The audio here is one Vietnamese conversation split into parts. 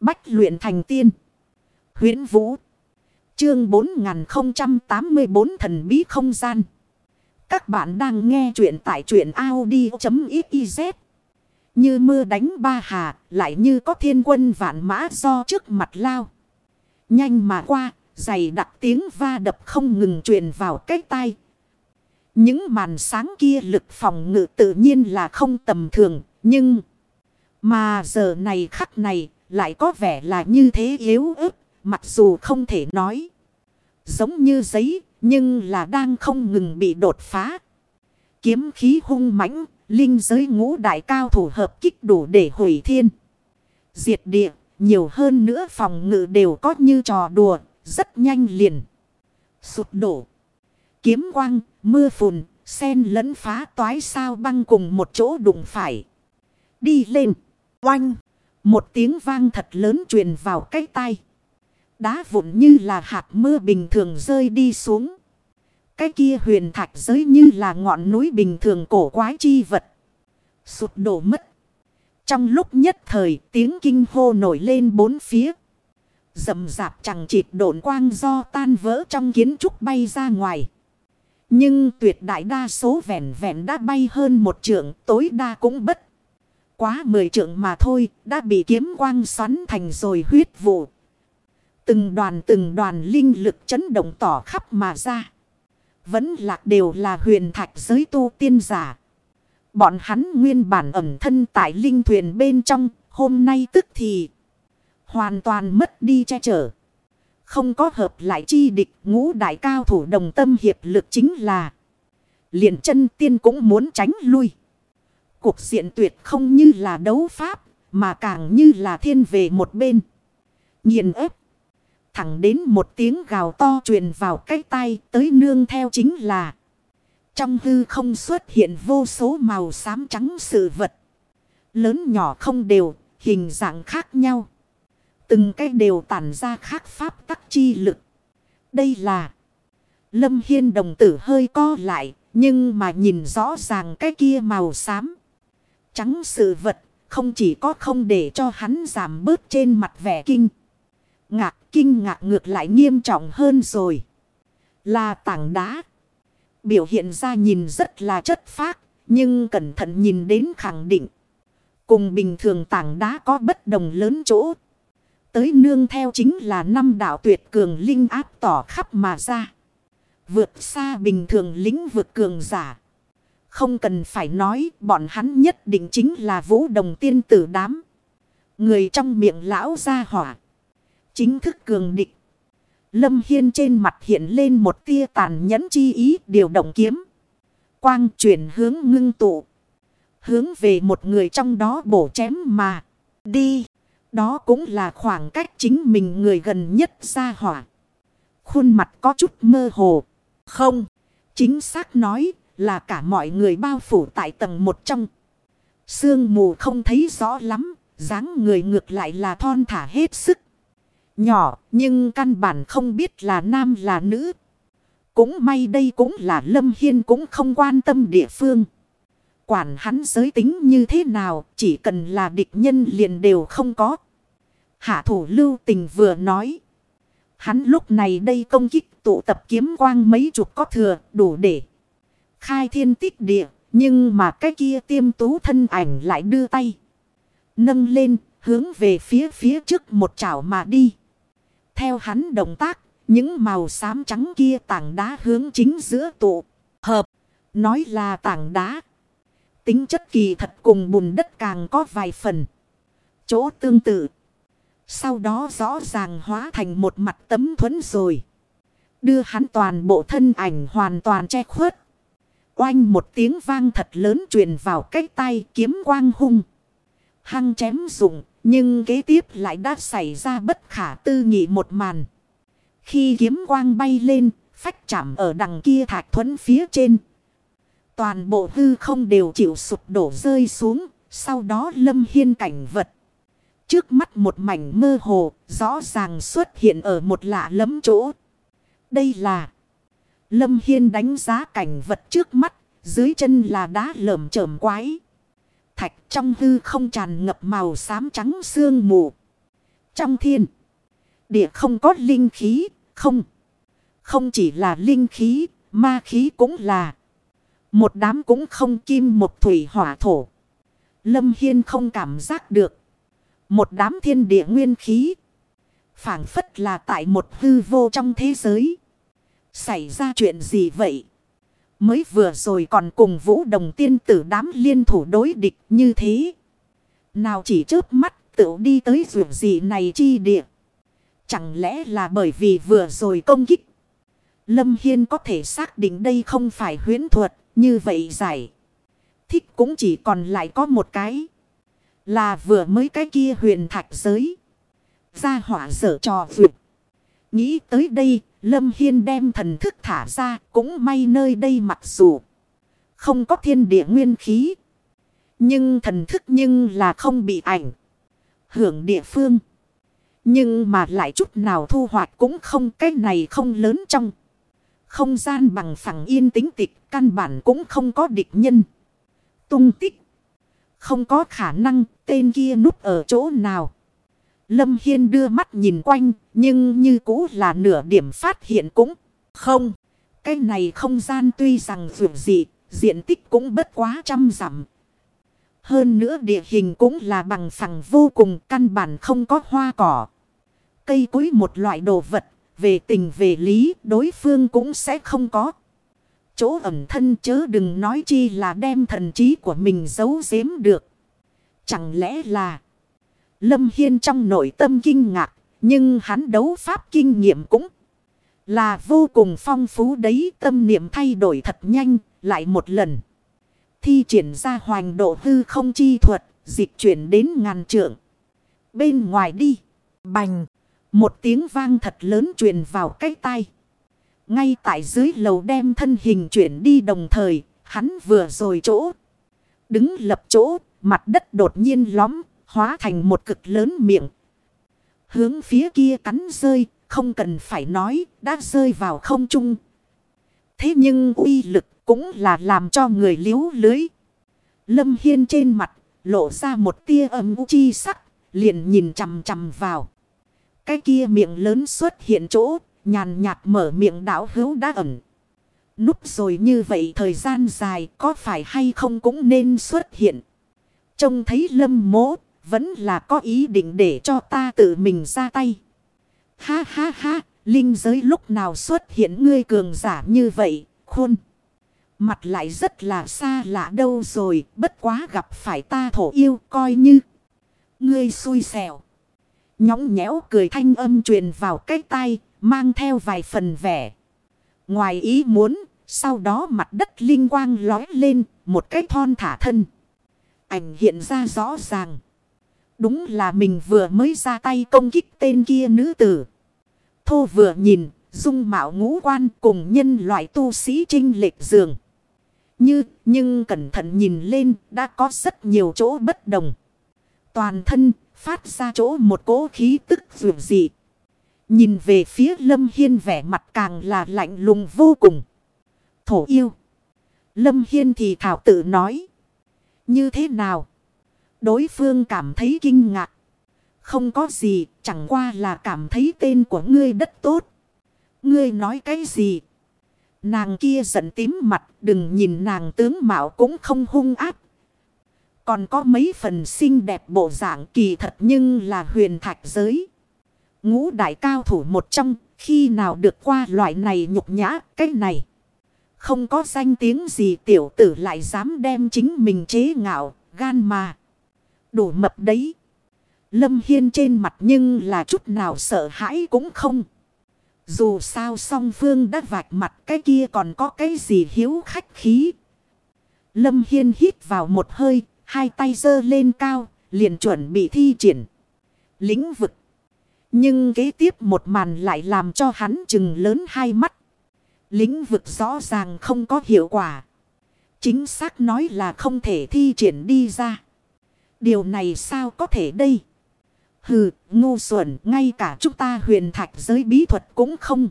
Bách luyện thành tiên. huyễn Vũ. Chương 4084 thần bí không gian. Các bạn đang nghe truyện tại truyện Audi.xyz. Như mưa đánh ba hà, lại như có thiên quân vạn mã do trước mặt lao. Nhanh mà qua, dày đặc tiếng va đập không ngừng truyền vào cái tai. Những màn sáng kia lực phòng ngự tự nhiên là không tầm thường, nhưng... Mà giờ này khắc này lại có vẻ là như thế yếu ớt, mặc dù không thể nói. Giống như giấy, nhưng là đang không ngừng bị đột phá. Kiếm khí hung mãnh, linh giới ngũ đại cao thủ hợp kích đủ để hủy thiên. Diệt địa, nhiều hơn nữa phòng ngự đều có như trò đùa, rất nhanh liền. Sụt đổ. Kiếm quang, mưa phùn, sen lẫn phá toái sao băng cùng một chỗ đụng phải. Đi lên. Oanh. Một tiếng vang thật lớn truyền vào cái tai, Đá vụn như là hạt mưa bình thường rơi đi xuống. Cái kia huyền thạch giới như là ngọn núi bình thường cổ quái chi vật. Sụt đổ mất. Trong lúc nhất thời tiếng kinh hô nổi lên bốn phía. Dầm dạp chẳng chịt độn quang do tan vỡ trong kiến trúc bay ra ngoài. Nhưng tuyệt đại đa số vẹn vẹn đã bay hơn một trượng tối đa cũng bất. Quá mười trượng mà thôi đã bị kiếm quang xoắn thành rồi huyết vụ. Từng đoàn từng đoàn linh lực chấn động tỏ khắp mà ra. Vẫn lạc đều là huyền thạch giới tu tiên giả. Bọn hắn nguyên bản ẩm thân tại linh thuyền bên trong, hôm nay tức thì hoàn toàn mất đi che chở. Không có hợp lại chi địch ngũ đại cao thủ đồng tâm hiệp lực chính là liền chân tiên cũng muốn tránh lui. Cuộc diện tuyệt không như là đấu pháp, mà càng như là thiên về một bên. Nhiền ép. Thẳng đến một tiếng gào to truyền vào cái tay tới nương theo chính là. Trong hư không xuất hiện vô số màu xám trắng sự vật. Lớn nhỏ không đều, hình dạng khác nhau. Từng cái đều tản ra khác pháp tắc chi lực. Đây là... Lâm Hiên đồng tử hơi co lại, nhưng mà nhìn rõ ràng cái kia màu xám. Trắng sự vật, không chỉ có không để cho hắn giảm bớt trên mặt vẻ kinh. Ngạc kinh ngạc ngược lại nghiêm trọng hơn rồi. Là tảng đá. Biểu hiện ra nhìn rất là chất phác, nhưng cẩn thận nhìn đến khẳng định. Cùng bình thường tảng đá có bất đồng lớn chỗ. Tới nương theo chính là năm đạo tuyệt cường linh áp tỏ khắp mà ra. Vượt xa bình thường lĩnh vực cường giả. Không cần phải nói, bọn hắn nhất định chính là vũ đồng tiên tử đám. Người trong miệng lão ra hỏa. Chính thức cường địch. Lâm Hiên trên mặt hiện lên một tia tàn nhẫn chi ý, điều động kiếm. Quang chuyển hướng ngưng tụ. Hướng về một người trong đó bổ chém mà. Đi. Đó cũng là khoảng cách chính mình người gần nhất ra hỏa. Khuôn mặt có chút mơ hồ. Không. Chính xác nói là cả mọi người bao phủ tại tầng một trong. Sương mù không thấy rõ lắm. dáng người ngược lại là thon thả hết sức. Nhỏ, nhưng căn bản không biết là nam là nữ. Cũng may đây cũng là Lâm Hiên cũng không quan tâm địa phương. Quản hắn giới tính như thế nào, chỉ cần là địch nhân liền đều không có. Hạ thủ lưu tình vừa nói. Hắn lúc này đây công kích tụ tập kiếm quang mấy chục có thừa, đủ để khai thiên tích địa. Nhưng mà cái kia tiêm tú thân ảnh lại đưa tay. Nâng lên hướng về phía phía trước một chảo mà đi. Theo hắn động tác, những màu xám trắng kia tảng đá hướng chính giữa tụ. Hợp, nói là tảng đá. Tính chất kỳ thật cùng bùn đất càng có vài phần. Chỗ tương tự. Sau đó rõ ràng hóa thành một mặt tấm thuẫn rồi. Đưa hắn toàn bộ thân ảnh hoàn toàn che khuất. Oanh một tiếng vang thật lớn truyền vào cái tay kiếm quang hung. Hăng chém rụng, nhưng kế tiếp lại đã xảy ra bất khả tư nghị một màn. Khi kiếm quang bay lên, phách chạm ở đằng kia thạch thuẫn phía trên. Toàn bộ hư không đều chịu sụp đổ rơi xuống, sau đó lâm hiên cảnh vật. Trước mắt một mảnh mơ hồ, rõ ràng xuất hiện ở một lạ lẫm chỗ. Đây là Lâm Hiên đánh giá cảnh vật trước mắt, dưới chân là đá lởm chởm quái thạch trong hư không tràn ngập màu xám trắng sương mù. Trong thiên, địa không có linh khí, không. Không chỉ là linh khí, ma khí cũng là. Một đám cũng không kim một thủy hỏa thổ. Lâm Hiên không cảm giác được. Một đám thiên địa nguyên khí. phảng phất là tại một hư vô trong thế giới. Xảy ra chuyện gì vậy? Mới vừa rồi còn cùng vũ đồng tiên tử đám liên thủ đối địch như thế. Nào chỉ chớp mắt tự đi tới dù gì này chi địa. Chẳng lẽ là bởi vì vừa rồi công kích. Lâm Hiên có thể xác định đây không phải huyến thuật, như vậy giải. Thích cũng chỉ còn lại có một cái. Là vừa mới cái kia huyền thạch giới. Ra hỏa dở trò vượt. Nghĩ tới đây, Lâm Hiên đem thần thức thả ra, cũng may nơi đây mặc dù không có thiên địa nguyên khí. Nhưng thần thức nhưng là không bị ảnh. Hưởng địa phương. Nhưng mà lại chút nào thu hoạch cũng không, cái này không lớn trong. Không gian bằng phẳng yên tĩnh tịch, căn bản cũng không có địch nhân. Tung tích. Không có khả năng, tên kia núp ở chỗ nào. Lâm Hiên đưa mắt nhìn quanh, nhưng như cũ là nửa điểm phát hiện cũng không. Cái này không gian tuy rằng dù dị, diện tích cũng bất quá trăm dặm. Hơn nữa địa hình cũng là bằng phẳng vô cùng căn bản không có hoa cỏ. Cây cối một loại đồ vật, về tình về lý đối phương cũng sẽ không có. Chỗ ẩm thân chớ đừng nói chi là đem thần trí của mình giấu giếm được. Chẳng lẽ là... Lâm Hiên trong nội tâm kinh ngạc, nhưng hắn đấu pháp kinh nghiệm cũng là vô cùng phong phú đấy. Tâm niệm thay đổi thật nhanh, lại một lần. Thi triển ra hoành độ hư không chi thuật, dịch chuyển đến ngàn trượng. Bên ngoài đi, bành, một tiếng vang thật lớn truyền vào cái tai, Ngay tại dưới lầu đem thân hình chuyển đi đồng thời, hắn vừa rồi chỗ. Đứng lập chỗ, mặt đất đột nhiên lõm hóa thành một cực lớn miệng. Hướng phía kia cắn rơi, không cần phải nói, đã rơi vào không trung. Thế nhưng uy lực cũng là làm cho người liếu lưới. Lâm Hiên trên mặt, lộ ra một tia âm u chi sắc, liền nhìn chằm chằm vào. Cái kia miệng lớn xuất hiện chỗ, nhàn nhạt mở miệng đảo hữu đã ẩn. Núp rồi như vậy thời gian dài có phải hay không cũng nên xuất hiện. Trông thấy lâm mố vẫn là có ý định để cho ta tự mình ra tay. Ha ha ha, linh giới lúc nào xuất hiện ngươi cường giả như vậy, khôn. Mặt lại rất là xa lạ đâu rồi, bất quá gặp phải ta thổ yêu coi như. Ngươi xui xẻo. Nhõng nhẽo cười thanh âm truyền vào cái tay, mang theo vài phần vẻ. Ngoài ý muốn, sau đó mặt đất linh quang lói lên, một cái thon thả thân. Ảnh hiện ra rõ ràng. Đúng là mình vừa mới ra tay công kích tên kia nữ tử. Thô vừa nhìn, dung mạo ngũ quan cùng nhân loại tu sĩ trinh lệch dường. Như, nhưng cẩn thận nhìn lên, đã có rất nhiều chỗ bất đồng. Toàn thân, phát ra chỗ một cỗ khí tức vượt dị. Nhìn về phía Lâm Hiên vẻ mặt càng là lạnh lùng vô cùng. Thổ yêu. Lâm Hiên thì thảo tự nói. Như thế nào? Đối phương cảm thấy kinh ngạc. Không có gì, chẳng qua là cảm thấy tên của ngươi đất tốt. Ngươi nói cái gì? Nàng kia giận tím mặt, đừng nhìn nàng tướng mạo cũng không hung áp. Còn có mấy phần xinh đẹp bộ dạng kỳ thật nhưng là huyền thạch giới. Ngũ đại cao thủ một trong, khi nào được qua loại này nhục nhã, cái này. Không có danh tiếng gì tiểu tử lại dám đem chính mình chế ngạo, gan mà. Đủ mập đấy. Lâm Hiên trên mặt nhưng là chút nào sợ hãi cũng không. Dù sao song phương đã vạch mặt cái kia còn có cái gì hiếu khách khí. Lâm Hiên hít vào một hơi, hai tay giơ lên cao, liền chuẩn bị thi triển. Lĩnh vực. Nhưng kế tiếp một màn lại làm cho hắn chừng lớn hai mắt. Lĩnh vực rõ ràng không có hiệu quả. Chính xác nói là không thể thi triển đi ra. Điều này sao có thể đây? Hừ, ngu xuẩn, ngay cả chúng ta huyền thạch giới bí thuật cũng không.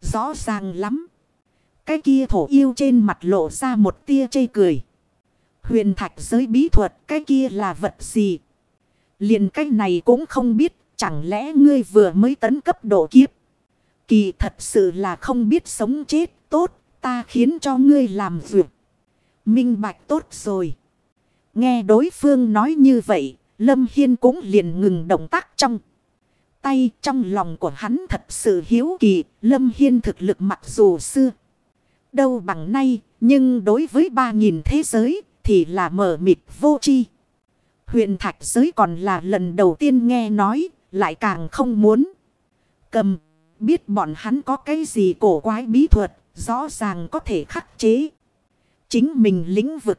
Rõ ràng lắm. Cái kia thổ yêu trên mặt lộ ra một tia chây cười. Huyền thạch giới bí thuật, cái kia là vật gì? liền cái này cũng không biết, Chẳng lẽ ngươi vừa mới tấn cấp độ kiếp? Kỳ thật sự là không biết sống chết tốt. Ta khiến cho ngươi làm việc. Minh bạch tốt rồi. Nghe đối phương nói như vậy. Lâm Hiên cũng liền ngừng động tác trong. Tay trong lòng của hắn thật sự hiếu kỳ. Lâm Hiên thực lực mặc dù xưa. Đâu bằng nay. Nhưng đối với ba nghìn thế giới thì là mở mịt vô chi. Huyện thạch giới còn là lần đầu tiên nghe nói. Lại càng không muốn. Cầm. Biết bọn hắn có cái gì cổ quái bí thuật. Rõ ràng có thể khắc chế. Chính mình lĩnh vực.